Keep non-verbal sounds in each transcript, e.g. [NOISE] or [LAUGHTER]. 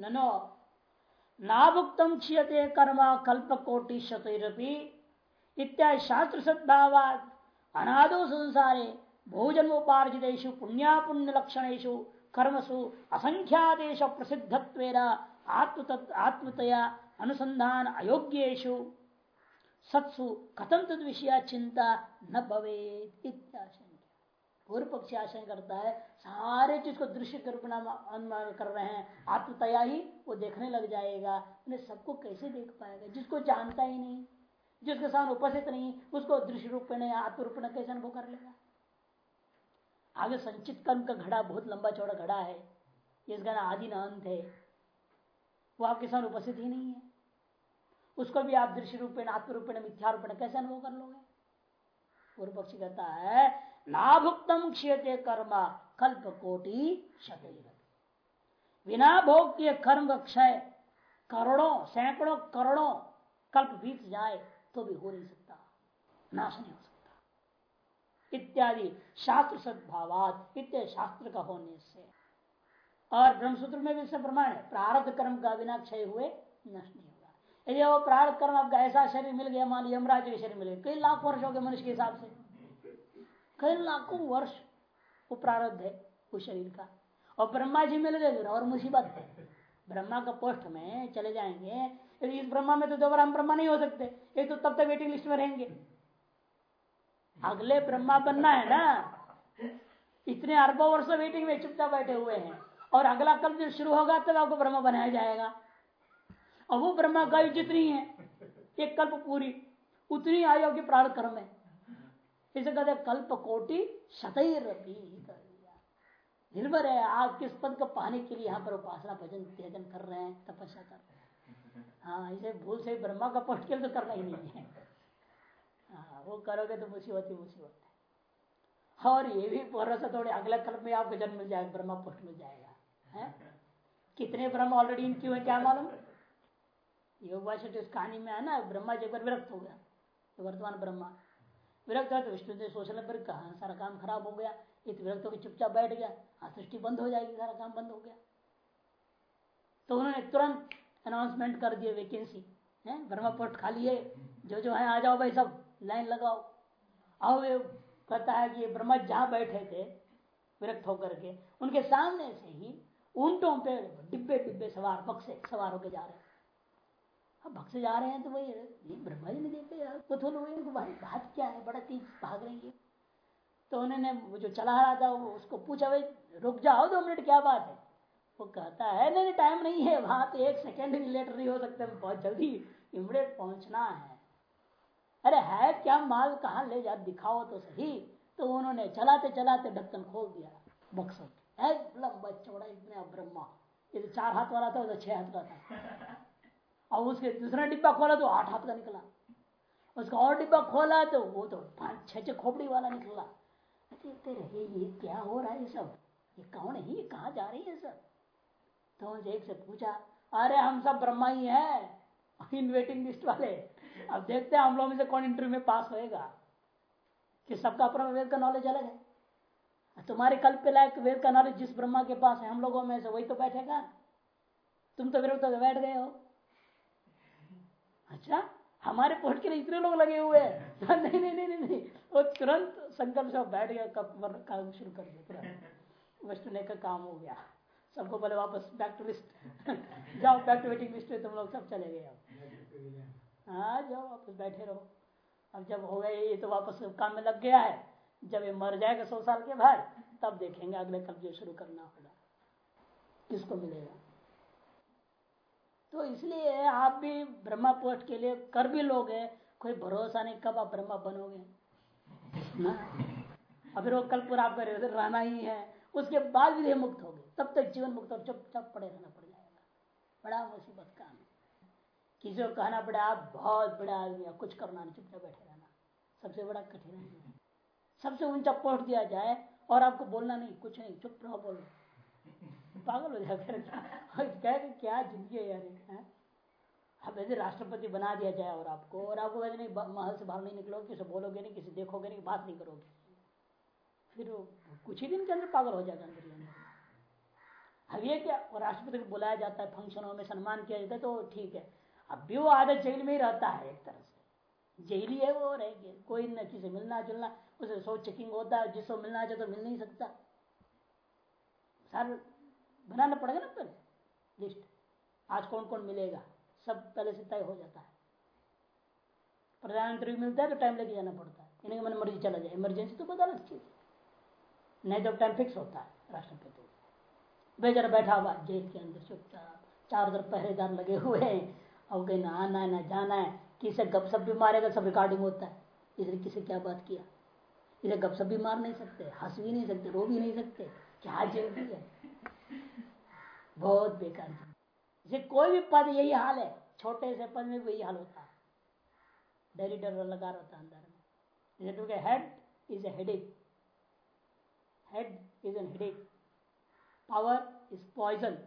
ननो। नाभुक्तम क्षीयते कर्म कल्प कोटि शतरपी इत्यादि शास्त्र सद्भावाद अनादो संसारे भोजनोपार्जितेषु पुण्यापुण्य लक्षणेशु कर्मसु असंख्यादेश प्रसिद्धत्व आत्मतया अनुसंधान अयोग्यु सत्सु कथम तद विषय चिंता न भवे पूर्व पक्षी आशय करता है, सारे चीज़ को दृश्य रूप अनुमान कर रहे हैं। आत्मतया ही वो देखने लग जाएगा, उन्हें सबको कैसे देख पाएगा? जिसको जानता ही नहीं, जिसके सामने उपस्थित नहीं, उसको दृश्य रूप में आत्म रूप में कैसे अनुभव कर लेगा? आगे संचित कर्म का घड़ा बहुत लंबा चौड़ा घड़ा है, जिसका ना आदि ना अंत है। वो आपके सामने उपस्थित ही नहीं है। उसको भी आप दृश्य रूप में, आत्म रूप में, मिथ्या रूप में कैसे अनुभव कर लोगे? पूर्व पक्षी कहता है नाभुक्तम क्षीयते कर्म कल्प कोटि शत बिना भोग के कर्म क्षय, करोड़ों, सैकड़ों, करोड़ों कल्प बीत जाए तो भी हो नहीं सकता, नाश नहीं हो सकता। इत्यादि शास्त्र सद्भावात, इत्यादि शास्त्र का होने से। और ब्रह्मसूत्र में भी प्रमाण है। प्रारब्ध कर्म का बिना क्षय हुए नष्ट नहीं होगा। यदि वो प्रारब्ध कर्म आपका ऐसा शरीर मिल गया, मान लिया यमराज के शरीर मिल गया, कई लाख वर्ष गए मनुष्य के हिसाब से। कई लाखों वर्ष वो प्रारब्ध है उस शरीर का। और ब्रह्मा जी मिल गए और मुसीबत है। ब्रह्मा का पोस्ट में चले जाएँगे इस ब्रह्मा में तो दोबारा हम ब्रह्मा नहीं हो सकते। एक तो तब तक वेटिंग लिस्ट में रहेंगे। अगले ब्रह्मा बनना है ना। इतने अरबों वर्षों वेटिंग में चुपचाप बैठे हुए हैं। और अगला कल जब शुरू होगा, तब आपको ब्रह्मा बनाया जाएगा। और वो ब्रह्मा का जितनी है, एक कल्प पूरी, उतनी आयु की प्राण कर्म है। इसे कहते कल्प कोटि शतैर निर्भर है, आप किस पद को पाने के लिए यहाँ पर उपासना भजन त्यजन कर रहे हैं, तपस्या कर रहे हैं। हाँ इसे भूल से ब्रह्मा का पोस्ट के तो करना ही नहीं है। हाँ वो करोगे तो मुसीबत ही मुसीबत है। और ये भी भरोसा थोड़े अगले कल्प में आपको जन्म मिल जाएगा, ब्रह्मा पोस्ट मिल जाएगा, है? कितने ब्रह्म ऑलरेडी इन क्यों है क्या मालूम योग इस कहानी में है ना, ब्रह्मा जी पर विरक्त हो गया तो वर्तमान ब्रह्मा। विरक्त है तो विष्णु ने सोचने पर कहा सारा काम खराब हो गया? इत विरक्त होकर चुपचाप बैठ गया। हाँ सृष्टि बंद हो जाएगी, सारा काम बंद हो गया। तो उन्होंने तुरंत अनाउंसमेंट कर दिया वैकेंसी है? ब्रह्मा पोस्ट खाली है। जो जो है, आ जाओ भाई सब, लाइन लगाओ। आओ वे, कहता है कि ब्रह्मा जहाँ बैठे थे, विरक्त होकर के, उनके सामने से ही ऊंटों पे डिब्बे डिब्बे सवार, बक्से सवार होकर जा रहे हैं। अब भक्त जा रहे हैं तो वही ब्रह्मा जी ने देखे यार बात क्या है? बड़ा तेज भाग रही है। तो उन्होंने वो जो चला रहा था उसको पूछा, भाई, रुक जाओ दो मिनट, क्या बात है? वो कहता है, नहीं टाइम नहीं है, वहाँ तो एक सेकेंड भी लेट नहीं हो सकते, बहुत जल्दी इमडेट पहुँचना है। अरे, है क्या माल, कहा ले जा, दिखाओ तो सही। तो उन्होंने चलाते चलाते ढक्कन खोल दिया बक्सर लंबा चौड़ा इतने ब्रह्मा। ये तो चार हाथ वाला था तो छह हाथ का था। और उसके दूसरा डिब्बा खोला तो आठ हाथ का निकला। उसका और डिब्बा खोला तो वो तो पाँच, छह छह खोपड़ी वाला निकला। देखते रहे ये क्या हो रहा है सब? ये कौन है? ये कहा जा रही है सब? तो उनसे एक से पूछा, अरे, हम सब ब्रह्मा ही है इन वेटिंग लिस्ट वाले। अब देखते हैं हम लोग में से कौन इंटरव्यू में पास होएगा। कि सबका अपना वेद का नॉलेज अलग है। तुम्हारे कल्प के लायक वेद का नॉलेज जिस ब्रह्मा के पास है, हम लोगों में से वही तो बैठेगा। तुम तो विरुद्ध बैठ गए हो। अच्छा हमारे पोस्ट के लिए इतने लोग लगे हुए हैं। [LAUGHS] नहीं नहीं नहीं नहीं वो तुरंत संकल्प से बैठ गया, कब काम शुरू कर दिया, तुरंत। वस्तु का काम हो गया। सबको बोले, वापस बैक टू लिस्ट जाओ बैक टू वेटिंग लिस्ट तुम लोग सब चले गए हाँ जाओ, वापस बैठे रहो। अब जब हो गए ये तो वापस काम में लग गया है। जब ये मर जाएगा सौ साल के बाद, तब देखेंगे अगले कब जो शुरू करना होगा। किसको मिलेगा? तो इसलिए आप भी ब्रह्मा पोस्ट के लिए कर भी लोगे, कोई भरोसा नहीं कब आप ब्रह्मा बनोगे। अब फिर वो कल पूरा आपका रहना ही है। उसके बाद भी मुक्त हो गए तब तक जीवन मुक्त और चुपचाप पड़े रहना पड़ जाएगा। बड़ा मुसीबत काम है। किसी को कहना पड़े, आप बहुत बड़ा आदमी है, कुछ करना नहीं, चुपचाप बैठे रहना। सबसे बड़ा कठिन है। सबसे ऊँचा पोस्ट दिया जाए और आपको बोलना नहीं, कुछ नहीं, चुप रहो, बोलो। पागल हो जाकर क्या क्या ज़िंदगी है यार अब यदि राष्ट्रपति बना दिया जाए और आपको और आपको वैसे नहीं महल से बाहर नहीं निकलोगे, किसी बोलोगे नहीं, किसी देखोगे नहीं, बात नहीं करोगे। फिर कुछ ही दिन के अंदर पागल हो जाएगा अंदर अब ये क्या राष्ट्रपति को बुलाया जाता है, फंक्शनों में सम्मान किया जाता है तो ठीक है। अब भी वो आधे जेल में ही रहता है एक तरह से। जेल ही है वो रहेगी कोई न किसी मिलना जुलना, उसे सो चेकिंग होता है जिसको मिलना चाहे तो मिल नहीं सकता। सर बनाना पड़ेगा ना पहले लिस्ट। आज कौन कौन मिलेगा? सब पहले से तय हो जाता है। प्रधानमंत्री मिलता है तो टाइम लेके जाना पड़ता है। इन्हें मन मर्ज़ी चला जाए। इमरजेंसी तो चीज़ है। नहीं तो टाइम फिक्स होता है राष्ट्रपति बेचारा बैठा हुआ, जेल के अंदर चुपचाप, चारों तरफ़ पहरेदार लगे हुए हैं। और कहीं ना आना है, ना जाना है। किसे गपसप भी मारेगा, सब रिकॉर्डिंग होता है। इसने किसे क्या बात किया? इसे गपसप भी मार नहीं सकते, हंस भी नहीं सकते, रो भी नहीं सकते। क्या जेल भी है? बहुत बेकार ज़िंदगी कोई भी पद यही हाल है, छोटे से पद में भी यही हाल होता। है डेली डर लगा रहता है अंदर में। Head is a headache head is an headache power is poison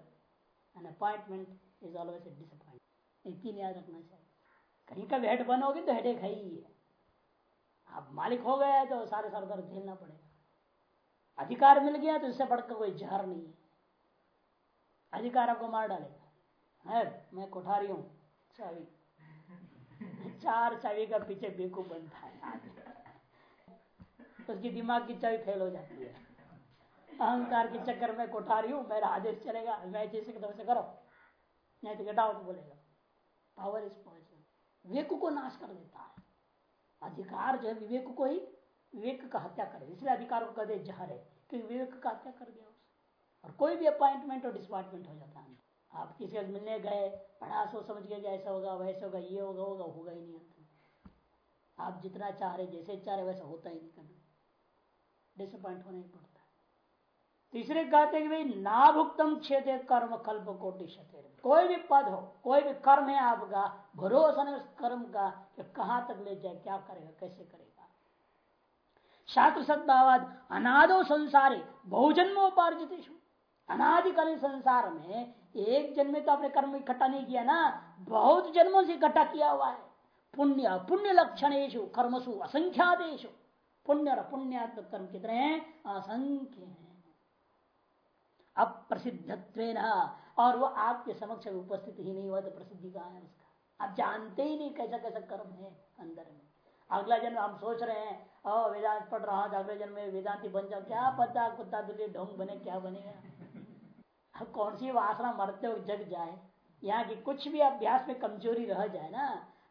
and appointment is always a disappointment याद रखना चाहिए। कहीं का भी हेड बनोगे तो हेडेक है ही है। आप मालिक हो गए तो सारे सारे दर्द झेलना पड़ेगा। अधिकार मिल गया तो इससे बढ़कर कोई जहर नहीं है। अधिकार आपको मार डालेगा है मैं कोठारी हूँ चाबी चार चावी का पीछे बेकूफ बनता है उसकी दिमाग की चाबी फेल हो जाती है अहंकार के चक्कर में कोठारी हूँ मेरा आदेश चलेगा मैं जैसे से करो नहीं तो गेट बोलेगा पावर इज़ पॉइजन विवेक को नाश कर देता है अधिकार जो है विवेक को ही विवेक का हत्या करे इसलिए अधिकार को कहते जहर है क्योंकि विवेक का हत्या कर दिया और कोई भी अपॉइंटमेंट और डिसअपॉइंटमेंट हो जाता है आप किसी से मिलने गए बड़ा सोच, समझ के ऐसा होगा, वैसे होगा, ये होगा होगा होगा ही नहीं आप जितना चाह रहे, जैसे चाह रहे, वैसा होता ही नहीं कभी डिसअपॉइंट होना ही पड़ता तीसरे कहते हैं कि भाई, नाभुक्तम क्षेत्र कर्म कल्प कोटि कोई भी पद हो, कोई भी कर्म है आपका, भरोसा नहीं उस कर्म का कि कहाँ तक ले जाए, क्या करेगा, कैसे करेगा। शास्त्र सद्भावाद, अनादो संसारे बहुजन्मोपार्जित अनादिकालीन संसार में एक जन्म तो आपने कर्म इकट्ठा नहीं किया ना, बहुत जन्मों से इकट्ठा किया हुआ है। पुण्य पुण्य लक्षणेशु, कर्मसु असंख्यादेशु। पुण्य और पुण्यात्मक कर्म कितने हैं? असंख्य हैं। अप्रसिद्धत्व और वो आपके समक्ष उपस्थित ही नहीं हुआ तो प्रसिद्धि कहा है उसका? आप जानते ही नहीं कैसा कैसा कर्म है अंदर में। अगला जन्म हम सोच रहे हैं, ओ वेदांत पढ़ रहा हूँ अगले जन्म में वेदांति बन जाओ, क्या पता कुत्ता दुल्ली ढोंग बने, क्या बनेगा? कौन सी वासना मरते हो जग जाए? यहाँ की कुछ भी अभ्यास में कमज़ोरी रह जाए ना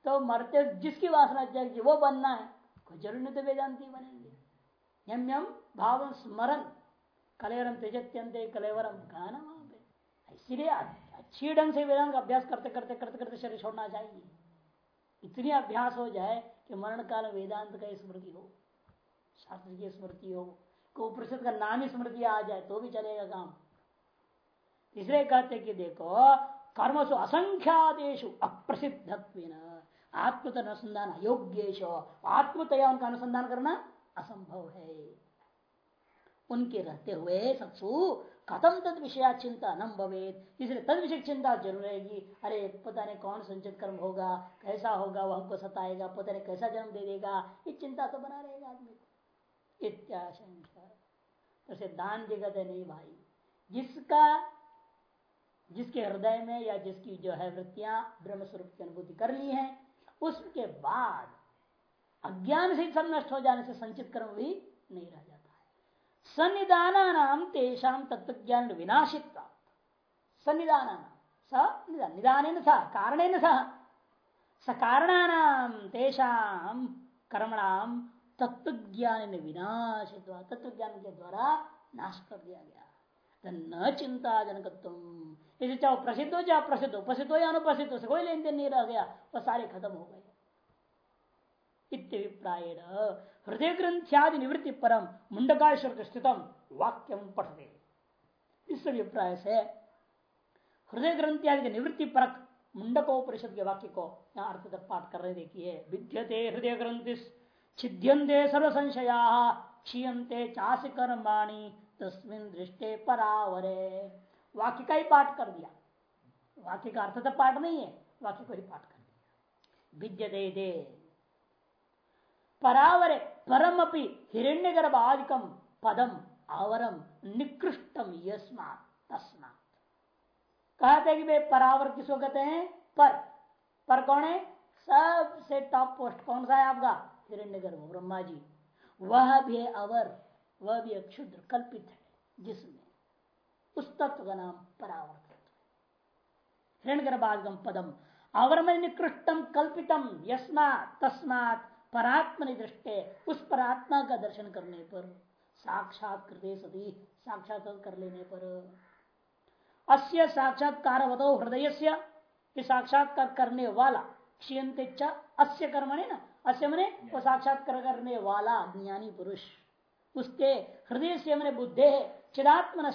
तो मरते जिसकी वासना जग वो बनना है। कोई ज़रूर नहीं तो वेदांति बनेंगे। यम यम भाव स्मरण कलेवरम तेजत्यंत कलेवरम गाना वहाँ पे इसीलिए अच्छी ढंग से वेदांत का अभ्यास करते करते करते करते शरीर छोड़ना चाहिए। इतनी अभ्यास हो जाए कि मरण काल वेदांत का स्मृति हो, शास्त्र की स्मृति हो को उपनिषद का नाम स्मृति आ जाए तो भी चलेगा काम। तीसरे कहते कि देखो कर्म सो असंख्यादेशु अप्रसिद्ध आत्मत अनुसंधान योग्य आत्मतया उनका अनुसंधान करना असंभव है। उनके रहते हुए सत्सु खत्म तद विषय चिंता न भवेद इसलिए तद विषय चिंता ज़रूर रहेगी। अरे, पता नहीं कौन संचित कर्म होगा, कैसा होगा वह हमको सताएगा, पता नहीं कैसा जन्म दे देगा। ये चिंता तो बना रहेगा आदमी को। इत्याशंका तो सिद्धांत है, नहीं भाई, जिसका जिसके हृदय में या जिसकी जो है वृत्तियाँ ब्रह्म स्वरूप की अनुभूति कर ली है, उसके बाद अज्ञान से सब नष्ट हो जाने से संचित कर्म भी नहीं रह जाता है। सन्निधान नाम तेषाम तत्व ज्ञान विनाशित प्राप्त सन्निधान निदान स कारण सह सकारणानाम तेषाम कर्मणाम तत्व ज्ञान विनाशित तत्व ज्ञान के द्वारा नाश कर दिया गया। न चिंता जनकत्व इसे चाहे प्रसिद्ध हो चाहे प्रसिद्ध हो प्रसिद्ध हो या अनुप्रसिद्ध हो कोई लेन देन नहीं रह गया वो सारे खत्म हो गए इत्यभिप्राय हृदय ग्रंथ्यादि निवृत्ति परम मुंडकाश्वर स्थितम वाक्यम पठते इस अभिप्राय से हृदय ग्रंथ्यादि निवृत्ति परक मुंडकोपरिषद के वाक्य को यहाँ अर्थ पाठ कर रहे देखिए विद्यते हृदय ग्रंथि छिद्यंते सर्व संशया क्षीयते चाश कर्माणी तस्मिन दृष्टे परावरे। वाक्य का ही पाठ कर दिया। वाक्य का अर्थ तक पाठ नहीं है, वाक्य को ही पाठ कर दिया। विद्यते दे दे परावरे परम अपनी हिरण्य गर्भादिकम पदम आवरम निकृष्टम यस्मा तस्मा कहते हैं कि वे परावर किसको कहते हैं? पर। पर कौन है? सबसे टॉप पोस्ट कौन सा है आपका? हिरण्य गर्भ ब्रह्मा जी। वह भी अवर। वह भी क्षुद्र कल्पित है जिसमें उस तत्व का नाम परावर्त हिरणगर्भागम पदम अवर में निकृष्टम कल्पितम यस्मा तस्मात परात्म दृष्टे उस परात्मा का दर्शन करने पर साक्षात कृते सदी साक्षात कर लेने पर। अस्य साक्षात्कार हृदय से साक्षात्कार करने वाला क्षीयते अस्य कर्म ने ना अस्य मने वो साक्षात्कार करने वाला ज्ञानी पुरुष। उसके हृदय से मैंने बुद्धे चिदात्मन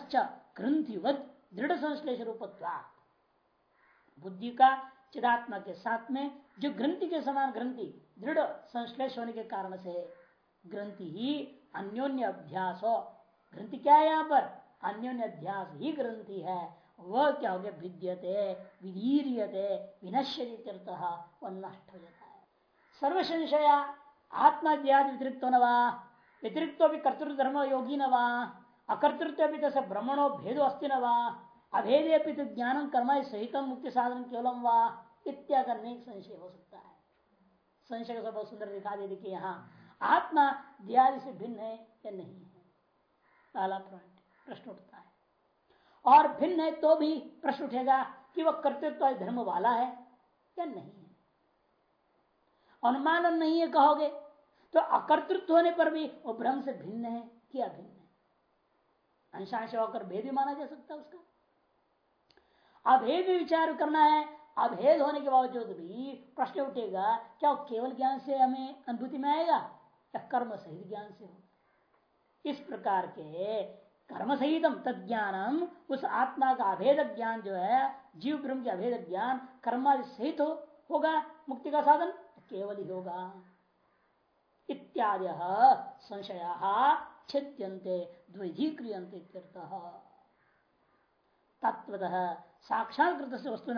ग्रंथिवत दृढ़ संश्लेष रूपत्वा बुद्धि का चिदात्मा के साथ में जो ग्रंथि के समान ग्रंथि, दृढ़ संश्लेष होने के कारण से ग्रंथि ही अन्योन्य अभ्यास हो। ग्रंथि क्या है यहाँ पर? अन्योन्य अध्यास ही ग्रंथि है। वह क्या हो गया? भिद्यते विधीर्यते विनश्यति वह नष्ट हो जाता है। सर्व संशया आत्माद्याद व्यतिरिक्त न वा व्यतिरिक्त भी कर्तृत्व धर्म योगी न वा अकर्तृत्व भी तसे ब्रह्मणो भेदो अस्ति न वा अभेदे तो ज्ञान कर्म सहित मुक्ति साधन केवलम वा इत्यादि अनेक संशय हो सकता है संशय को बहुत सुंदर दिखा दे देखिए यहाँ आत्मा दियादि से भिन्न है या नहीं? है पहला पॉइंट प्रश्न उठता है। और भिन्न है तो भी प्रश्न उठेगा कि वह कर्तृत्व धर्म वाला है या नहीं है? अनुमान नहीं है कहोगे तो अकर्तृत्व होने पर भी वो ब्रह्म से भिन्न है कि अभिन्न है? अंशांश होकर भेद भी माना जा सकता है उसका। अभेद भी विचार करना है अभेद होने के बावजूद भी प्रश्न उठेगा क्या केवल ज्ञान से हमें अनुभूति में आएगा या कर्म सहित ज्ञान से होगा? इस प्रकार के कर्म सहितम तज्ञानम उस आत्मा का अभेद ज्ञान जो है जीव ब्रह्म के अभेद ज्ञान कर्मा सहित हो, होगा मुक्ति का साधन? केवल ही होगा। इत्यादि संशया छिद्यंते द्विधीक्रियंते तत्वतः साक्षात्कृत वस्तु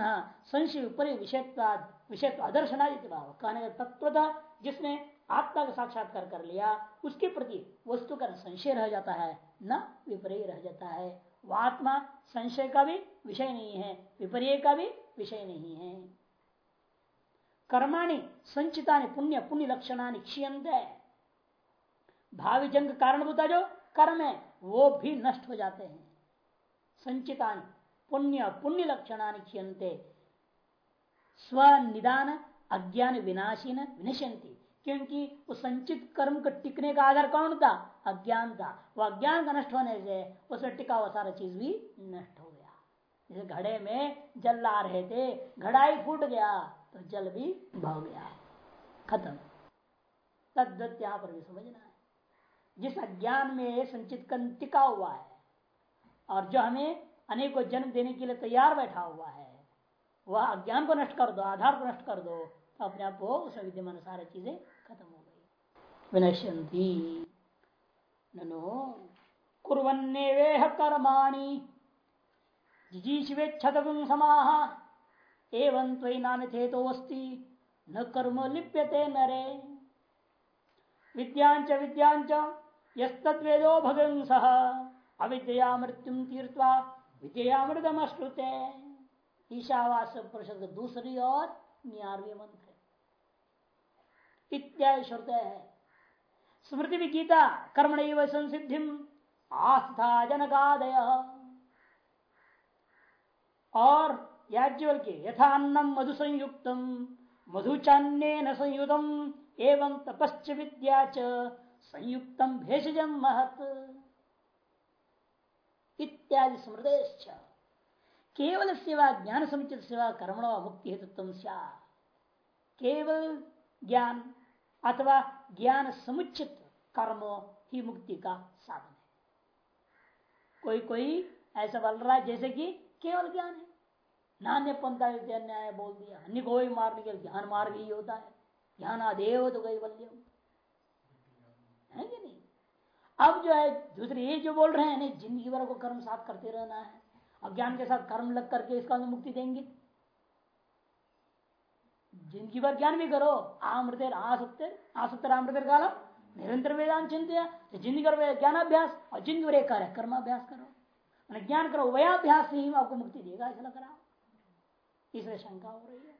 संशय उपरि विषयत्वाद विषय आदर्शनादि भाव। कहने का तत्वतः जिसने आत्मा का साक्षात्कार कर लिया, उसके प्रति वस्तु का संशय रह जाता है, न विपर्य रह जाता है। वह आत्मा संशय का भी विषय नहीं है, विपर्य का भी विषय नहीं है। कर्माणि संचिता पुण्य पुण्य लक्षणानि क्षीयंत भावी जंग कारणभूता जो कर्म है, वो भी नष्ट हो जाते हैं। संचिता पुण्य पुण्य लक्षणानि क्षीयते स्वनिदान, अज्ञान विनाशीन विनशंति क्योंकि उस संचित कर्म का टिकने का आधार कौन था? अज्ञान था। वो अज्ञान का नष्ट होने से उसमें टिका हुआ सारा चीज़ भी नष्ट हो गया। जैसे घड़े में जल ला रहे थे, घड़ाई फूट गया तो जल भी बह गया खत्म। तद्वत यहाँ पर भी समझना है। जिस अज्ञान में संचित कर्म टिका हुआ है और जो हमें अनेकों जन्म देने के लिए तैयार बैठा हुआ है, वह अज्ञान को नष्ट कर दो, आधार को नष्ट कर दो तो अपने आप को उसमें विद्यमान सारी चीज़ें खत्म हो गई। विनश्यंती ननो कुरन्नेवेह कर्माणी। जिजीशिवेच्छत समाह। एवं त्वी नाम थे तो अस्ति न कर्म लिप्यते नरे। विद्यांच विद्यांच यस्तवेदो भगंस अविद्या मृत्यु तीर्थवा विद्यामृतम अश्रुते ईशावास परिषद दूसरी और न्यारवी मंत्र। इत्यादि श्रुते है। स्मृति भी गीता कर्मण संसिधि आस्था जनकादय। और याज्ञवल के यथान्नम मधु संयुक्त मधुचान्य न संयुतम, एवं तपश्च विद्या च संयुक्त भेषजम महत। इत्यादि स्मृदेश केवल सेवा ज्ञान समुचित सेवा कर्मण मुक्ति हेतु केवल ज्ञान अथवा ज्ञान समुचित कर्म ही मुक्ति का साधन है। कोई कोई ऐसा बोल रहा है जैसे कि केवल ज्ञान है। नान्य पंथा न्याय बोल दिया। अन्य को भी मारने के ज्ञान मार्ग ही होता है। ज्ञान आदेव तो गई बल्य। है कि नहीं? अब जो है, दूसरे ये जो बोल रहे हैं, नहीं, ज़िंदगी भर को कर्म साथ करते रहना है। अज्ञान के साथ कर्म लग करके इसका मुक्ति देंगे। ज़िंदगी भर ज्ञान भी करो। आमृत आसक्ति आसक्तर आमृत कालम। निरंतर वेदांत चिंत ज़िंदगी भर ज्ञानाभ्यास और ज़िंदगी भर एक कर्माभ्यास करो। मैंने ज्ञान करो वयाभ्यास ही आपको मुक्ति देगा, ऐसा लग रहा इसलिए शंका हो रही है।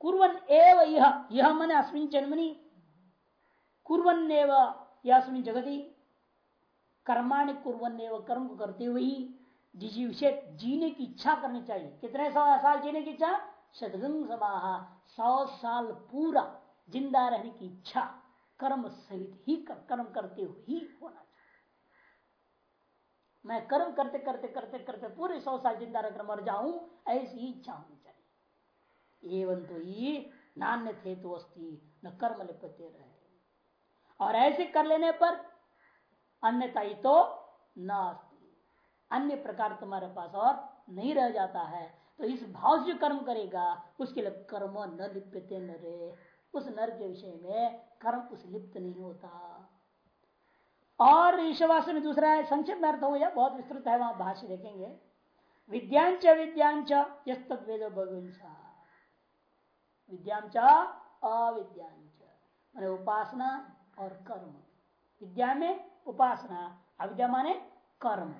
कुरन एव यह यह मन अस्मिन जन्मनी कुरन एव यह अस्मिन जगती कर्माणि कुरन एव कर्म को करते हुए ही जिस विषय जीने की इच्छा करनी चाहिए। कितने सौ साल जीने की इच्छा? शतगंग समाहा सौ साल पूरा ज़िंदा रहने की इच्छा कर्म सहित ही कर, कर्म करते हुए ही होना चाहिए। मैं कर्म करते करते करते करते पूरे सौ साल ज़िंदा रहकर मर जाऊँ, ऐसी इच्छा होनी चाहिए। एवं तो ही नान्य थे तो अस्थि न कर्म लिपते रहे। और ऐसे कर लेने पर अन्यता ही तो न अन्य प्रकार तुम्हारे पास और नहीं रह जाता है। तो इस भाव से कर्म करेगा, उसके लिए कर्म न लिप्यते न रे उस नर के विषय में कर्म उस लिप्त नहीं होता। और ईश्वास में दूसरा है, संक्षिप्त में अर्थ हो गया बहुत विस्तृत है, वहाँ भाष्य देखेंगे। विद्यांच विद्यांच यद वेद भगवंसा विद्यांच, अविद्यांच। मैंने उपासना और कर्म। विद्या में उपासना, अविद्या माने कर्म।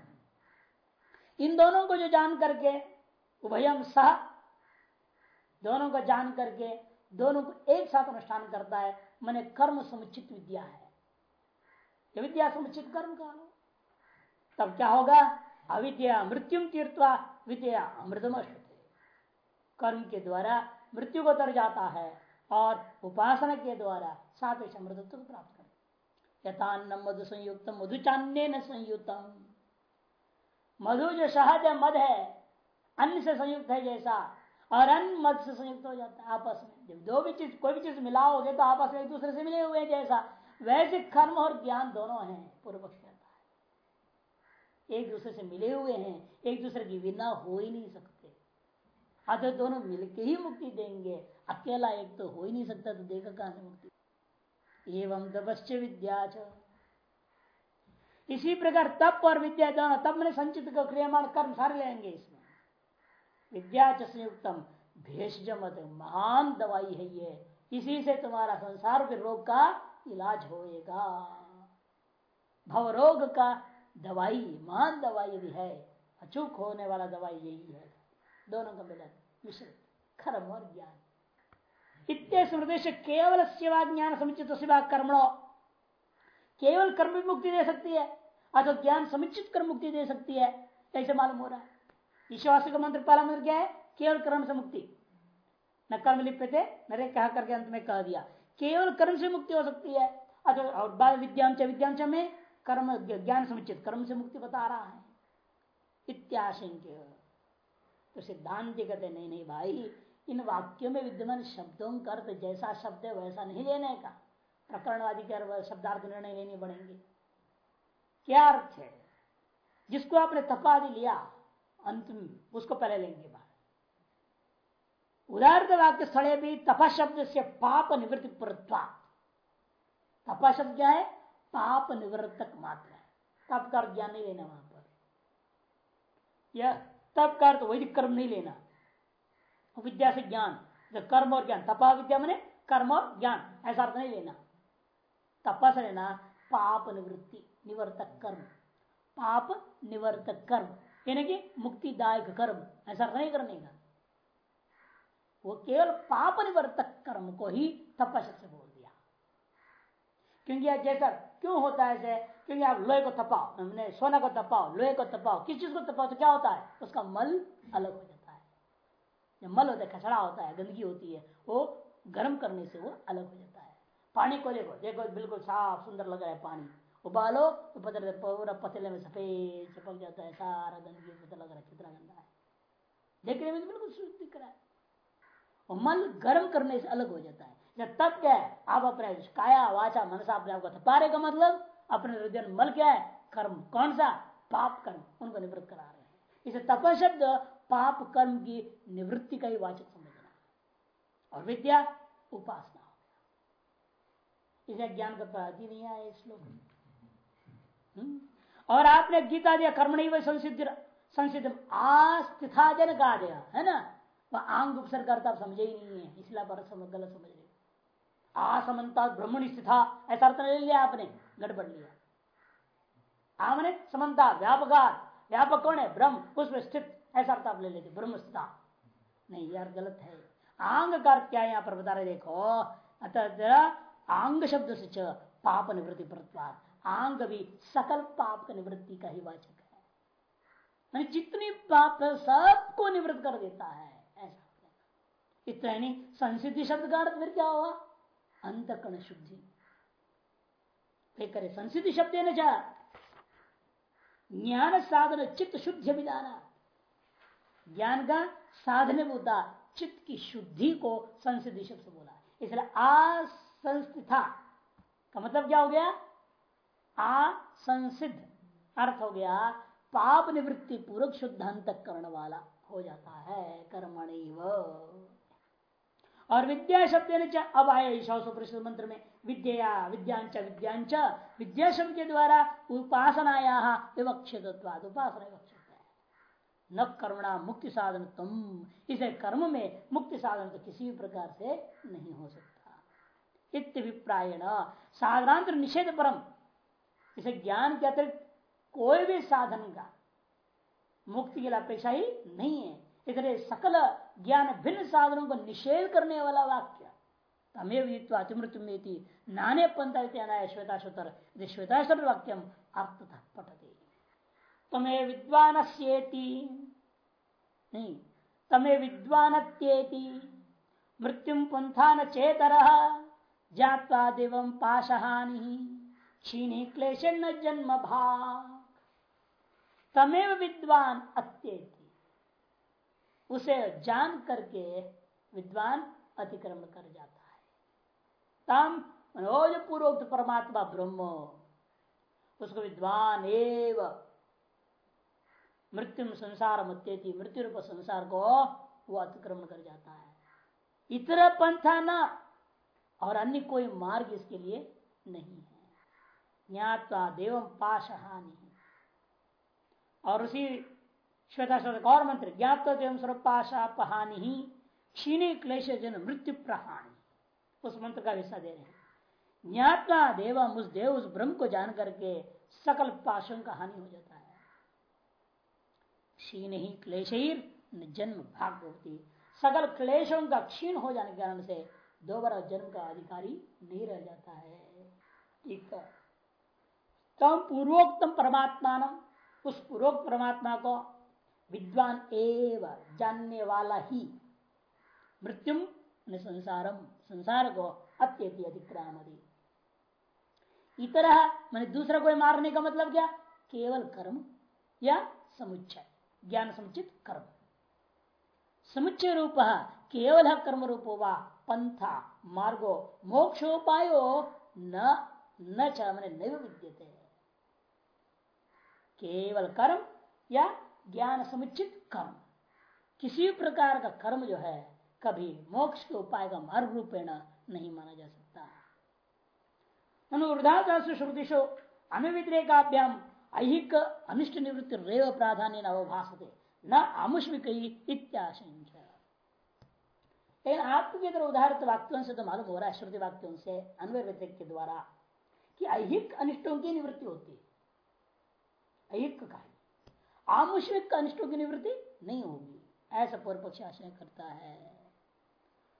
इन दोनों को जो जान करके, उभयम सह, दोनों को जान करके, दोनों को एक साथ अनुष्ठान करता है, मैंने कर्म समुचित विद्या है। ये विद्या समुचित कर्म का तब क्या होगा? अविद्या मृत्यु तीर्थवा विद्या अमृतम कर्म के द्वारा मृत्यु को तर जाता है और उपासना के द्वारा सापेक्ष अमृतत्व को प्राप्त कर यथान्न मधु संयुक्त मधुचान्य न संयुक्तम मधु जो शहद है मध है, अन्न से संयुक्त है जैसा, और अन्न मध से संयुक्त हो जाता है आपस में। जब दो भी चीज़, कोई भी चीज़ मिलाओगे तो आपस में एक दूसरे से मिले हुए जैसा। वैसे कर्म और ज्ञान दोनों हैं पूर्व पक्ष कहता है। एक दूसरे से मिले हुए हैं, एक दूसरे की बिना हो ही नहीं सकते। अगर दोनों मिलके ही मुक्ति देंगे। अकेला एक तो हो ही नहीं सकता तो देगा कहाँ से मुक्ति? एवं दबश्च विद्या इसी प्रकार तप और विद्या दोनों तब मैंने संचित को क्रियमान कर्म सारे लेंगे इसमें। विद्या संयुक्तम भेषज मत महान दवाई है ये। इसी से तुम्हारा संसार के रोग का इलाज होएगा। भव रोग का दवाई, महान दवाई यदि है, अचूक होने वाला दवाई यही है। दोनों का मिलन, मिश्रित कर्म और ज्ञान। इतने स्मृदेश केवल सेवा ज्ञान समुचित सेवा कर्मणो। केवल कर्म मुक्ति दे सकती है, अथवा ज्ञान समुचित कर्म मुक्ति दे सकती है, ऐसे मालूम हो रहा है। विश्वास का मंत्र पहला मंत्र क्या है? केवल कर्म से मुक्ति। न कर्म लिप्य थे नरे कहा करके अंत में कह दिया। केवल कर्म से मुक्ति हो सकती है। अथवा और बाद विद्यांश विद्यांश में कर्म, ज्ञान समुचित, कर्म से मुक्ति बता रहा है। इत्याशंक्य। तो सिद्धांत कहते नहीं नहीं भाई, इन वाक्यों में विद्यमान शब्दों का अर्थ जैसा शब्द है, वैसा नहीं लेने का। प्रकरणवादी के शब्दार्थ निर्णय लेने पड़ेंगे। क्या अर्थ है? जिसको आपने तपादि लिया अंतिम उसको पहले लेंगे बात। उदाहरण वाक्य स्थले भी तपा शब्द से पाप निवृत्ति परत्वा तपा शब्द क्या है? पाप निवृत्तक मात्र है। तब का ज्ञान नहीं लेना वहाँ पर। यह तब का अर्थ वैदिक कर्म नहीं लेना। विद्या से ज्ञान कर्म और ज्ञान तपा विद्या मैंने कर्म और ज्ञान, ऐसा अर्थ नहीं लेना। तपस लेना पाप निवृत्ति, निवर्तक कर्म। पाप निवर्तक कर्म, यानी कि मुक्तिदायक कर्म, ऐसा अर्थ नहीं करने का। वो केवल पाप निवर्तक कर्म को ही तपस्या से बोल दिया। क्योंकि जैसा क्यों होता है ऐसे? क्योंकि आप लोहे को तपाओ, हमने सोना को तपाओ, लोहे को तपाओ, किस चीज़ को तपाओ तो क्या होता है? उसका मल अलग हो जाता है। जब मल होता है, खसड़ा होता है, गंदगी होती है, वो गर्म करने से वो अलग हो जाता है। पानी को देखो देखो, बिल्कुल साफ़ सुंदर लग रहा है पानी। उबालो तो पता पूरा पतले में सफ़ेद चपक जाता है, सारा गंदगी पता लग रहा है कितना गंदा है। देखने में तो बिल्कुल शुद्ध दिख रहा है। और मन गर्म करने से अलग हो जाता है। जब तब क्या है आप अपने काया वाचा, मनसा अपने आपको थपारे का मतलब अपने हृदय मल क्या है कर्म कौन सा? पाप कर्म, उनको निवृत्त करा रहे हैं। इसे तप शब्द पाप कर्म की निवृत्ति का ही वाचक समझना और विद्या, उपासना। हो इसे ज्ञान का प्राधि नहीं आया इस श्लोक हम्म? और आपने गीता दिया कर्म नहीं वही संसिद्ध संसिद्ध आस्थिता जन गा दिया, है ना? वह आंग उपसर्ग करता आप समझे ही नहीं है, इसलिए आप गलत समझ रहे आसमंता ब्रह्मण स्थित, ऐसा अर्थ ले लिया आपने, गड़बड़ लिया। आमने समन्ता व्यापक व्यापक कौन है, ब्रह्म, उसमें स्थित, ऐसा अर्थ आप ले लेते, ब्रह्म नहीं, यार, गलत है। आंग का अर्थ क्या यहाँ पर बता रहे, देखो, अतः आंग शब्द से पाप निवृत्ति प्रतिपाद आंग भी सकल पाप का निवृत्ति का ही वाचक है। जितनी पाप है, सबको निवृत्त कर देता है। इतना नहीं, संसिद्धि शब्द का अर्थ फिर क्या हुआ अंतकण शुद्धि। करे संसिद्धि शब्द ना ज्ञान साधन चित्त शुद्ध विधान ज्ञान का साधन होता चित्त की शुद्धि को संसिद्धि शब्द बोला। इसलिए असंस्थिता का मतलब क्या हो गया? असंसिद्ध अर्थ हो गया, पाप निवृत्ति पूर्वक शुद्ध अंत करण वाला हो जाता है कर्मणि और विद्या शब्द अब आए परिषद मंत्र में विद्या विद्यांच विद्यांच विद्या शब्द के द्वारा उपासनाया विवक्षित उपासना विवक्षित न कर्मणा मुक्ति साधन तुम इसे कर्म में मुक्ति साधन तो किसी भी प्रकार से नहीं हो सकता। इत्यभिप्रायण साधनांतर निषेध परम। इसे ज्ञान के अतिरिक्त कोई भी साधन का मुक्ति के अपेक्षा ही नहीं है। इसलिए सकल ज्ञान भिन्न साधनों को निषेध करने वाला वाक्य। तमेव अतिमृत्यु नाने पंथ श्वेताशोतर श्वेताशोतर वाक्यम अर्थ पठते। तमे विद्वान नहीं विद्वान मृत्यु पंथा न चेतर जाता दिव पाशहानि, क्षीणी क्लेश न जन्म भाग तमेव विद्वान अत्येति। उसे जान करके विद्वान अतिक्रमण कर जाता है। तम मनोज पूर्वोक्त परमात्मा ब्रह्म। उसको विद्वान एव मृत्यु संसार मत्यति मृत्यु रूप संसार को वो अतिक्रमण कर जाता है। इतर पंथा न, और अन्य कोई मार्ग इसके लिए नहीं है। ज्ञातवा देवम पाशहानि। और उसी श्वेता श्वेत और मंत्र, ज्ञात देवम स्वरूपाशा पहानी ही क्लेश जन मृत्यु प्रहानी। उस मंत्र का हिस्सा दे रहे हैं। ज्ञातवा देवम उस देव, उस ब्रह्म को जान करके सकल पाशों का हानि हो जाता है। क्षीण ही क्लेशीर जन्म भाग होती। सकल क्लेशों का क्षीण हो जाने के कारण से दोबारा जन्म का अधिकारी नहीं रह जाता है। ठीक है। तम पूर्वोक्तम परमात्मा उस पूर्वोक्त परमात्मा को विद्वान एव जानने वाला ही। मृत्यु संसारम संसार को अत्यति अधिक्रामी इतर, मैंने दूसरा कोई मारने का मतलब क्या? केवल कर्म या समुच्चय। ज्ञान समुचित कर्म। समुच्चय रूप केवल कर्म रूपो व पंथा, मार्गो, मोक्षोपायो न न चाहे नैव विद्यते। केवल कर्म या ज्ञान समुचित कर्म किसी प्रकार का कर्म जो है, कभी मोक्ष के उपाय का मार्ग रूपेण नहीं माना जा सकता। श्रुतिशो अनुविद्रेकाभ्याम अहिक अनिष्ट निवृत्ति रेव प्राधान्य अवभाषते न आमुष्मिक इत्याशंख्य। लेकिन आपके इधर उदाहरण वाक्यों से तो मालूम हो रहा है, श्रुति वाक्यों से अन्वय के द्वारा, कि अहिक अनिष्टों की निवृत्ति होती है। अहिक का आमुष्मिक अनिष्टों की निवृत्ति नहीं होगी। ऐसा पूर्व पक्ष आशय करता है।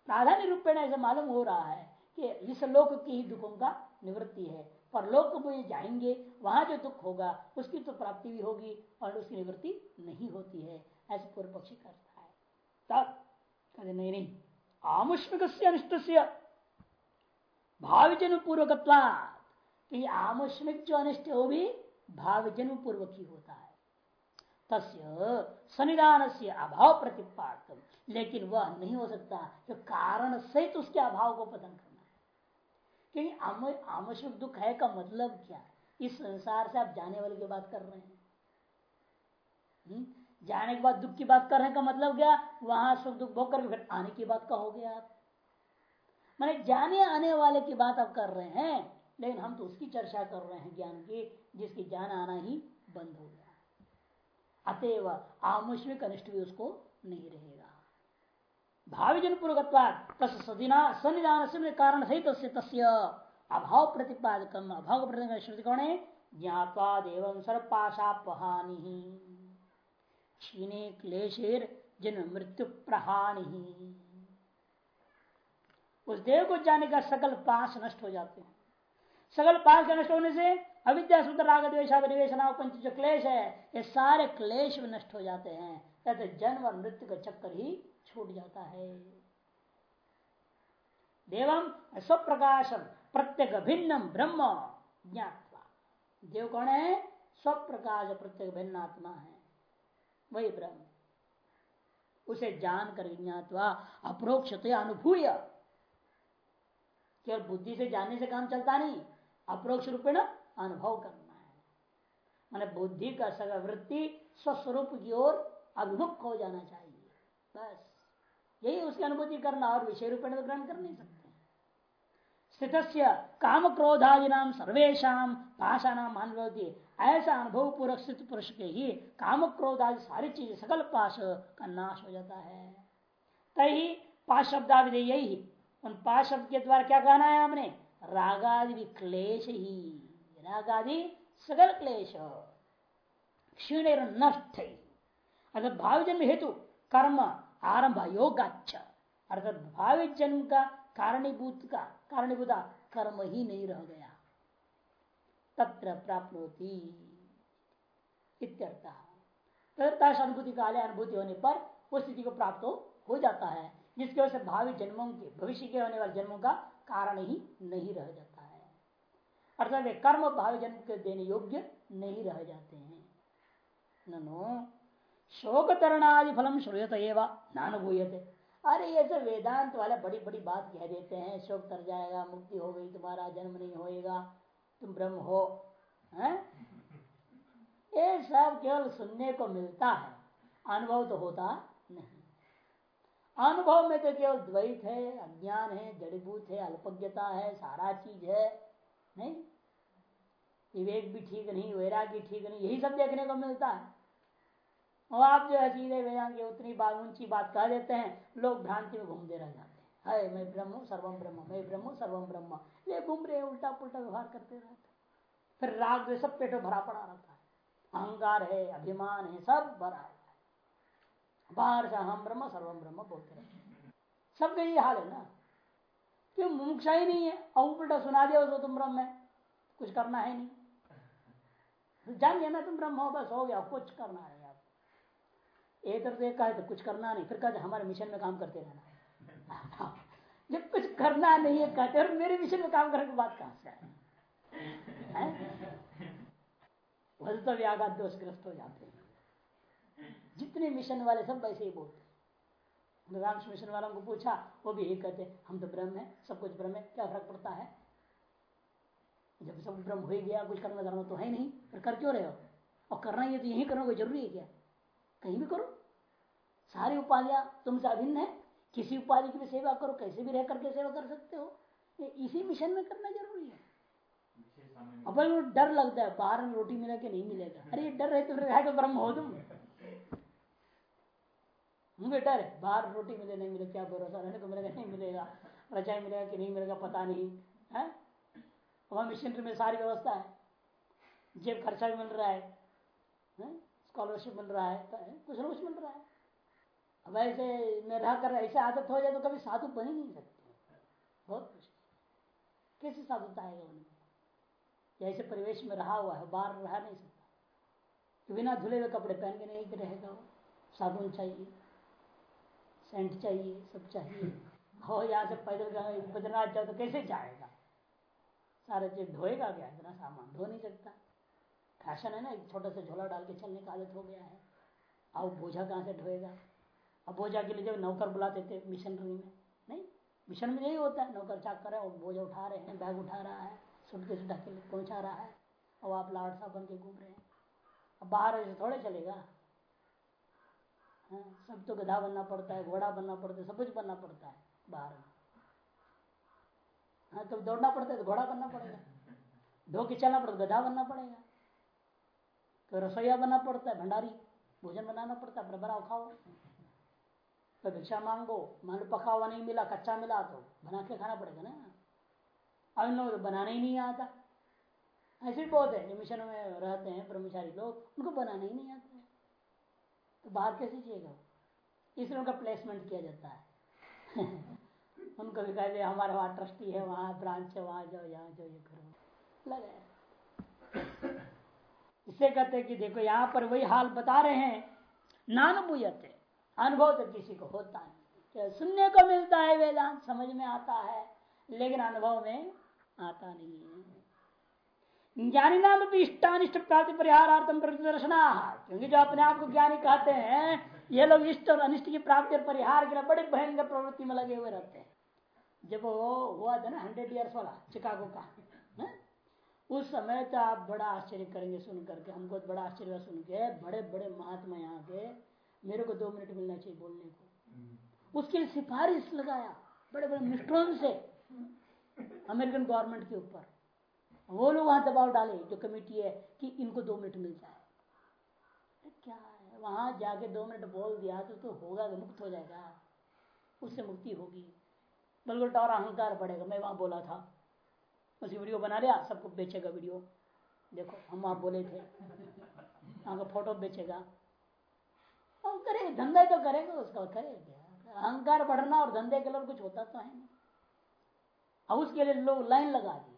प्राधान्य रूप में ऐसा मालूम हो रहा है कि इस लोक की ही दुखों का निवृत्ति है पर लोक में जाएँगे, वहाँ जो दुख होगा, उसकी तो प्राप्ति भी होगी और उसकी निवृत्ति नहीं होती है। ऐसे पूर्व पक्षी करता है। तब कहते, नहीं नहीं आमुष्मिक अनिष्ट से भाविजन पूर्वक आमुष्मिक जो अनिष्ट वो भी भाविजन पूर्वक ही होता है। तस्य से अभाव प्रतिपादन लेकिन वह नहीं हो सकता जो कारण सहित उसके अभाव को पतन कर क्योंकि आवश्यक दुख है का मतलब क्या इस संसार से आप जाने वाले की बात कर रहे हैं? हम्म? जाने के बाद दुख की बात कर रहे हैं का मतलब क्या? वहाँ सुख दुख भोग करके फिर आने की बात कहोगे आप। मैंने जाने आने वाले की बात आप कर रहे हैं, लेकिन हम तो उसकी चर्चा कर रहे हैं ज्ञान की, जिसकी जाना आना ही बंद हो गया। अतएव आमुष्मिक अनिष्ट भी उसको नहीं रहेगा। भावी जन पूर्वकत्वाद सन्निधान से कारण सहित तस्य अभाव प्रतिपादक अभाव प्रतिपादक श्रुति कौन? है ज्ञावादेव सर्पाशापहानि क्षीणे क्लेशेर जन मृत्यु प्रहानि उस देव को जाने का सकल पास नष्ट हो जाते हैं। सकल पास का नष्ट होने से, अविद्या सूत्र राग पंच जो क्लेश है, ये सारे क्लेश नष्ट हो जाते हैं। कहते जन्म और मृत्यु का चक्कर ही छूट जाता है। देवम स्वप्रकाशम, प्रत्येक भिन्नम ब्रह्म ज्ञातवा। देव कौन है? स्वप्रकाश प्रत्येक भिन्न आत्मा है। वही ब्रह्म। उसे जानकर ज्ञातवा अप्रोक्ष अनुभूय। केवल बुद्धि से जानने से काम चलता नहीं अप्रोक्ष रूपेण अनुभव करना है। मैंने बुद्धि का सगा वृत्ति स्वस्वरूप की ओर अभिमुख हो जाना चाहिए। बस, यही उसकी अनुभूति करना और विषय रूपेण तो ग्रहण कर नहीं सकते। स्थित काम क्रोधादि नाम सर्वेशा भाषा नाम अनुभवती ऐसा अनुभव पूर्वक स्थित पुरुष के ही काम क्रोध आदि सारी चीज़ सकल पाश का नाश हो जाता है। तही पाश यही उन पाँच शब्द के द्वारा क्या कहना है हमने रागादि क्लेश ही रागादि सगल क्लेश क्षीण नष्ट। अर्थात भावी जन्म हेतु कर्म आरंभ योगाच अर्थात भावी जन्म का कारणीभूत का कारणीभूता कर्म ही नहीं रह गया तत्र प्राप्त अनुभूति काले अनुभूति होने पर उस स्थिति को प्राप्त हो जाता है, जिसकी वजह से भावी जन्मों के, भविष्य के होने वाले जन्मों का कारण ही नहीं रह जाता है। अर्थात वे कर्म भाव जन्म के देने योग्य नहीं रह जाते हैं। ननो शोक तरणादि फलम श्रूयत एवं नानुभूयते अरे ये सब वेदांत वाले बड़ी बड़ी बात कह देते हैं। शोक तर जाएगा मुक्ति हो गई तुम्हारा जन्म नहीं होएगा तुम ब्रह्म हो हैं? [LAUGHS] ये सब केवल सुनने को मिलता है। अनुभव तो होता अनुभव में तो केवल द्वैत है, अज्ञान है, जड़ीभूत है, अल्पज्ञता है, सारा चीज़ है, नहीं? विवेक भी ठीक नहीं, वैराग्य ठीक नहीं, यही सब देखने को मिलता है। और आप जो है सीधे वेदांत उतनी बात, ऊँची बात कह देते हैं, लोग भ्रांति में घूमते रह जाते हैं। है मैं ब्रह्म सर्वम ब्रह्म, मैं ब्रह्म सर्वम ब्रह्म। ये घूम रहे उल्टा पुल्टा व्यवहार करते रहते फिर राग सब पेटो भरा पड़ा रहता है। अहंकार है, अभिमान है, सब भरा बाहर से हम ब्रह्म सर्वम ब्रह्म बोलते रहे सबका यही हाल है ना? क्यों मुमुक्षा ही नहीं है? और उल्टा सुना दिया उसको तुम ब्रह्म है कुछ करना है नहीं। जान लिया ना, तुम ब्रह्म हो, बस हो गया, कुछ करना है एक तरफ़ एक कहे तो कुछ करना नहीं, फिर कहते हमारे मिशन में काम करते रहना [LAUGHS] जब कुछ करना नहीं है कहते और मेरे मिशन में काम करने की बात कहाँ से है? वह तो व्याघात हो जाते हैं। जितने मिशन वाले सब वैसे ही बोलते रामकृष्ण मिशन वालों को पूछा वो भी यही कहते हम तो ब्रह्म है सब कुछ ब्रह्म है क्या फ़र्क पड़ता है? जब सब ब्रह्म हो ही गया कुछ करना धर्म तो है नहीं फिर कर क्यों रहे हो? और करना ही है तो यही करना कोई ज़रूरी है क्या? कहीं भी करो। सारी उपाधियाँ तुमसे अभिन्न है किसी उपाधि की भी सेवा करो कैसे भी रह करके सेवा कर सकते हो। ये इसी मिशन में करना ज़रूरी है। अपन डर लगता है बाहर रोटी मिलेगा कि नहीं मिलेगा? अरे ये डर रहे तो फिर तो ब्रह्म हो तुम। मुझे डर है बाहर रोटी मिले, नहीं मिले, क्या भरोसा? रहने को मिलेगा, नहीं मिलेगा रचाई मिलेगा कि नहीं मिलेगा, पता नहीं, है? वहाँ मिशनरी में सारी व्यवस्था है। जेब खर्चा भी मिल रहा है स्कॉलरशिप मिल रहा है तो कुछ ना कुछ मिल रहा है। अब ऐसे में रह कर ऐसे आदत हो जाए तो कभी साधु बन ही नहीं सकते। बहुत मुश्किल कैसे साधुता आएगा उनमें? ऐसे परिवेश में रहा हुआ है, बाहर रह नहीं सकता। बिना धुले हुए कपड़े पहन के नहीं रहेगा वो। साबुन चाहिए। सेंट चाहिए, सब चाहिए। हो, यहाँ से पैदल बद्रनाथ जाओ तो कैसे जाएगा? सारे चीज़ धोएगा क्या? इतना सामान धो नहीं सकता। फ़ैशन है ना, एक छोटा सा झोला डाल के चलने का आदत हो गया है। अब बोझा कहाँ से ढोएगा अब बोझा के लिए जब नौकर बुलाते थे मिशनरी में, नहीं मिशन में यही होता है। नौकर चाकर है और बोझा उठा रहे हैं, बैग उठा रहा है, सुट के ढक के पहुँचा रहा है। और आप लाड़ सा बन के घूम रहे हैं। अब बाहर थोड़े चलेगा। सब तो गधा बनना पड़ता है, घोड़ा बनना पड़ता है, सब कुछ बनना पड़ता है, बाहर। हाँ तो दौड़ना पड़ता है तो घोड़ा बनना पड़ेगा। धो के चलना पड़ता गधा बनना पड़ेगा। तो रसोईया बनना पड़ता है, भंडारी, भोजन बनाना पड़ता है बनाओ, खाओ। तो भिक्षा मांगो, मान लो पका हुआ नहीं मिला, कच्चा मिला तो बना के खाना पड़ेगा ना। अब इन लोगों तो बनाना ही नहीं आता। ऐसे भी बहुत है, जो मिशन में रहते हैं, ब्रह्मचारी लोग, उनको बनाना ही नहीं आता। है तो बाहर कैसे चाहिएगा इसलिए उनका प्लेसमेंट किया जाता है। [LAUGHS] उनको भी कहते हमारे वहाँ ट्रस्टी है, वहाँ ब्रांच है, वहाँ जाओ, यहाँ जाओ, ये करो। लगे [COUGHS] इससे कहते कि देखो, यहाँ पर वही हाल बता रहे हैं। नानुभूयते अनुभव तो किसी को होता नहीं। सुनने को मिलता है वेदांत, समझ में आता है, लेकिन अनुभव में आता नहीं है। ज्ञानी नाम भी इष्टानिष्ट प्राप्ति परिहारार्थम प्रतिदर्शना। क्योंकि जो अपने आप को ज्ञानी कहते हैं ये लोग इष्ट और अनिष्ट की प्राप्ति और परिहार के लिए बड़ी भयंकर प्रवृत्ति में लगे हुए रहते हैं। जब वो हुआ था ना हंड्रेड ईयर्स वाला चिकागो का है? उस समय तो आप बड़ा आश्चर्य करेंगे सुन करके हमको तो बड़ा आश्चर्य सुन के बड़े बड़े महात्मा यहाँ के मेरे को दो मिनट मिलना चाहिए बोलने को। उसके लिए सिफारिश लगाया बड़े बड़े मिनिस्टरों से अमेरिकन गवर्नमेंट के ऊपर। वो लोग वहाँ दबाव डाले जो कमेटी है कि इनको दो मिनट मिल जाए। क्या है? वहाँ जाके दो मिनट बोल दिया तो, तो होगा तो मुक्त हो जाएगा। उससे मुक्ति होगी। बल्कि और अहंकार बढ़ेगा। मैं वहाँ बोला था। उसी वीडियो बना लिया सबको बेचेगा वीडियो। देखो हम वहाँ बोले थे। वहाँ का फ़ोटो बेचेगा। और करेगा धंधा तो करेगा उसका करेगा अहंकार बढ़ना और धंधे के लिए कुछ होता तो है नहीं। अब उसके लिए लोग लाइन लगा दी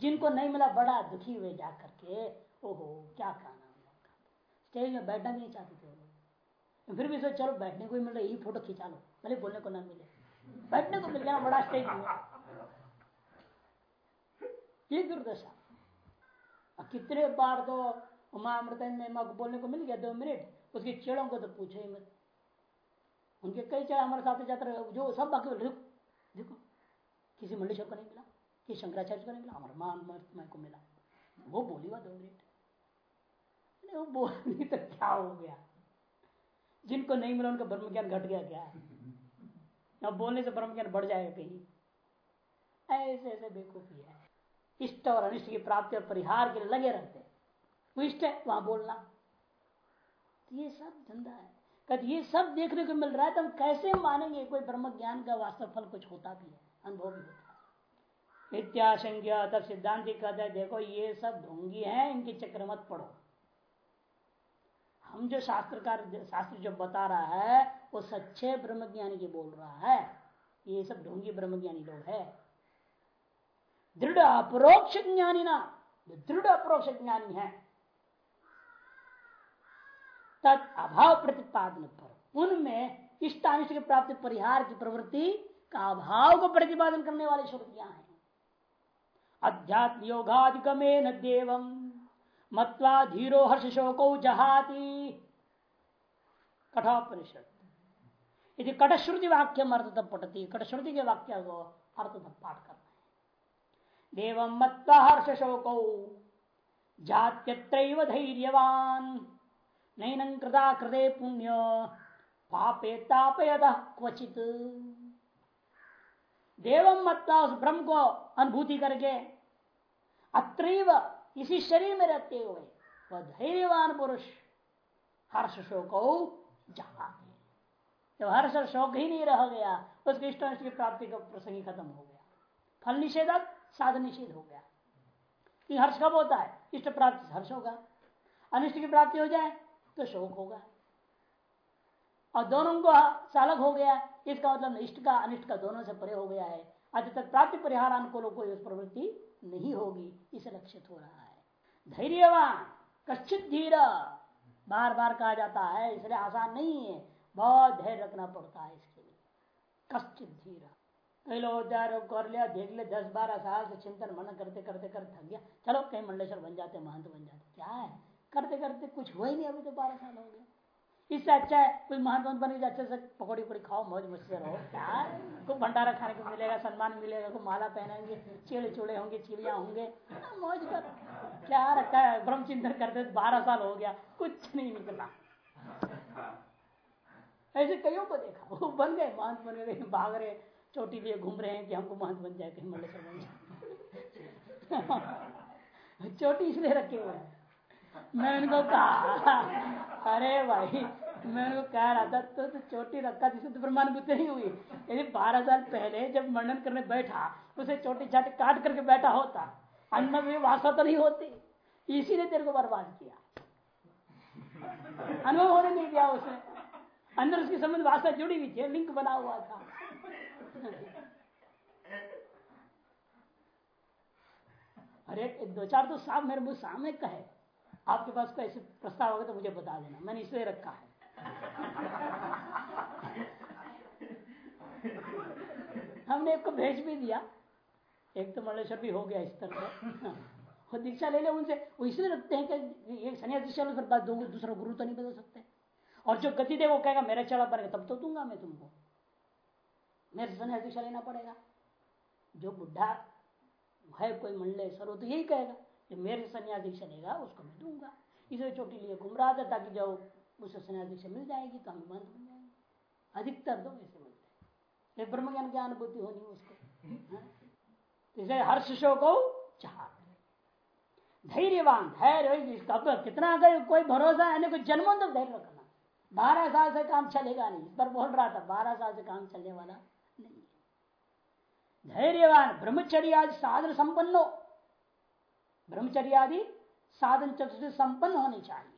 जिनको नहीं मिला, बड़ा दुखी हुए जा करके ओहो, क्या कहना स्टेज में बैठना भी नहीं चाहते थे लोग। फिर भी सोच, चलो, बैठने को ही मिल रहा यही फ़ोटो खिंचा लो। भले बोलने को ना मिले। बैठने को मिल गया, बड़ा स्टेज में ये दुर्दशा। कितने बार तो उमा अमृत को बोलने को मिल गया, दो मिनट। उसके चेड़ों को तो पूछे ही मत। उनके कई चेड़ा हमारे साथ जाते जो सब बाकी देखो किसी मंडेश्वर को नहीं मिला। कि शंकराचार्य को नहीं मिला? मान को मिला। वो बोली दो वो बोलनी [LAUGHS] तो क्या हो गया? जिनको नहीं मिला, उनका ब्रह्म ज्ञान घट गया क्या? अब बोलने से ब्रह्म ज्ञान बढ़ जाएगा कहीं। ऐसे ऐसे बेकूफी है। इष्ट और अनिष्ट की प्राप्ति और परिहार के लिए लगे रहते इष्ट है, वहाँ बोलना। तो ये सब धंधा है। कहते, ये सब देखने को मिल रहा है तो हम कैसे मानेंगे? कोई ब्रह्म ज्ञान का वास्तव फल कुछ होता भी है, अनुभव भी होता है। नित्याशंक्य तब सिद्धांति कहते देखो ये सब ढोंगी है, इनके चक्र मत पढ़ो हम जो शास्त्रकार, शास्त्र जो बता रहा है, वो सच्चे ब्रह्मज्ञानी के बोल रहा है, ये सब ढोंगी ब्रह्मज्ञानी लोग है। दृढ़ अपरोक्ष ज्ञानी ना, जो दृढ़ अपरोक्ष ज्ञानी है तद अभाव प्रतिपादन पर, उनमें इष्टानिष्ट की प्राप्ति, परिहार की प्रवृत्ति का अभाव को प्रतिपादन करने वाले श्रुतियाँ हैं। अध्यात्म योगाधिगमे न देवम मत्वा धीरो हर्ष शोको जहाती। कठोपनिषद यदि कटश्रुति वाक्य अर्थ तब पटती कटश्रुति के वाक्य को अर्थ तब पाठ करना है देवम मत्वा हर्ष शोको जात्यत्र धैर्यवान। नैन कृता कृदे पुण्य। पापे तापयद क्वचित। देवम मत्ता उस ब्रह्म को अनुभूति करके अत्रैव इसी शरीर में रहते हुए वह धैर्यवान पुरुष हर्ष शोक जहा जब हर्ष और शोक ही नहीं रह गया, उसके इष्ट की प्राप्ति का प्रसंग ही खत्म हो गया। फल निषेधक साधन निषेध हो गया। कि हर्ष कब होता है? इष्ट प्राप्ति हर्ष होगा। अनिष्ट की प्राप्ति हो जाए तो शोक होगा। और दोनों को चालक हो गया, इसका मतलब इष्ट का, अनिष्ट का दोनों से परे हो गया है। अति तक प्राप्ति परिहार अनुकूलों को प्रवृत्ति नहीं होगी, इसे लक्षित हो रहा है। धैर्यवान, कश्चित धीर बार बार कहा जाता है, इसलिए आसान नहीं है, बहुत धैर्य रखना पड़ता है इसके लिए। कश्चित धीर। कई लोग कर लिया, देख ले दस बारह साल से चिंतन, मन करते करते करते थक गया। चलो, कहीं मंडलेश्वर बन जाते, महंत बन जाते, क्या है? करते करते कुछ हुआ ही नहीं अभी तो बारह साल हो गया इससे अच्छा है, कोई महान बन अच्छे से पकौड़ी पकौड़ी खाओ, मौज मस्ती रहो। क्या को भंडारा खाने को मिलेगा, सम्मान मिलेगा को माला पहनेंगे चीड़े चूड़े होंगे, चिड़िया होंगे। मौज कर। क्या रखा है? ब्रह्म चिंतन करते बारह साल हो गया, कुछ नहीं निकला। ऐसे कईयों को देखा, वो बन गए महंत बन गए, भाग रहे, चोटी लिए घूम रहे हैं कि हमको महंत बन जाए, कहीं मल्लेश्वर बन जाए। चोटी इसलिए रखे हुए हैं। मैं उनको कहा? अरे भाई मैं उनको कह रहा था तो, तो चोटी रखा जिसे तो प्रमाण बुद्धि नहीं हुई। यदि बारह साल पहले जब मंडन करने बैठा उसे चोटी चाटी काट करके बैठा होता। अन्न में वासा तो नहीं होती। इसी ने तेरे को बर्बाद किया। अनुभव होने नहीं दिया उसने अंदर उसकी संबंध वास्ता जुड़ी हुई थी लिंक बना हुआ था। अरे दो चार तो साफ़ मेरे मुँह सामने कहे। आपके पास कोई ऐसे प्रस्ताव होगा तो मुझे बता देना। मैंने इसलिए रखा है। हमने एक को भेज भी दिया। एक तो मल्लेश्वर भी हो गया इस तरह वो दीक्षा ले ले उनसे। वो इसलिए रखते हैं कि ये सन्यास दीक्षा लो बात दूसरा गुरु तो नहीं बदल सकते। और जो गति दे, वो कहेगा, मेरा चला पड़ेगा तब तो दूँगा मैं तुमको। मेरे सन्यास दीक्षा लेना पड़ेगा। जो बुढ़ा है, कोई मंडलेश्वर वो तो यही कहेगा। जो मेरे सन्यास दीक्षा लेगा उसको मैं दूँगा। इसे छोटी लिए घूम रहा था ताकि जो उसे सन्यास दीक्षा मिल जाएगी तो हमें बंद हो जाएँगे। अधिकतर तो ऐसे बोलते हैं। ब्रह्म ज्ञान की अनुभूति होनी उसको हाँ? तो इसे हर शिष्यों को चाह धैर्यवान, धैर्य तो कितना अगर कोई भरोसा है कोई जन्मों तक धैर्य रखना। बारह साल से काम चलेगा नहीं। इस पर बोल रहा था, बारह साल से काम चलने वाला नहीं धैर्यवान, ब्रह्मचर्य आज साधन संपन्न। ब्रह्मचर्य आदि साधन चतुर्थ संपन्न होने चाहिए।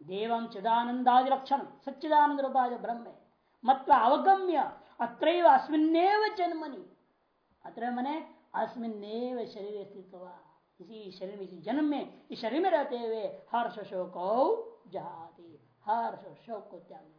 देवम चिदानंदादि लक्षण, सच्चिदानंद रूपा जो ब्रह्म है मत अवगम्य अत्र अस्मिन्नेव जन्मनि। अत्र मने अस्मिन्नेव शरीर स्थित इसी शरीर में, इसी जन्म में, इस शरीर में रहते हुए हर्ष शोक जाति हर्ष शोक को त्याग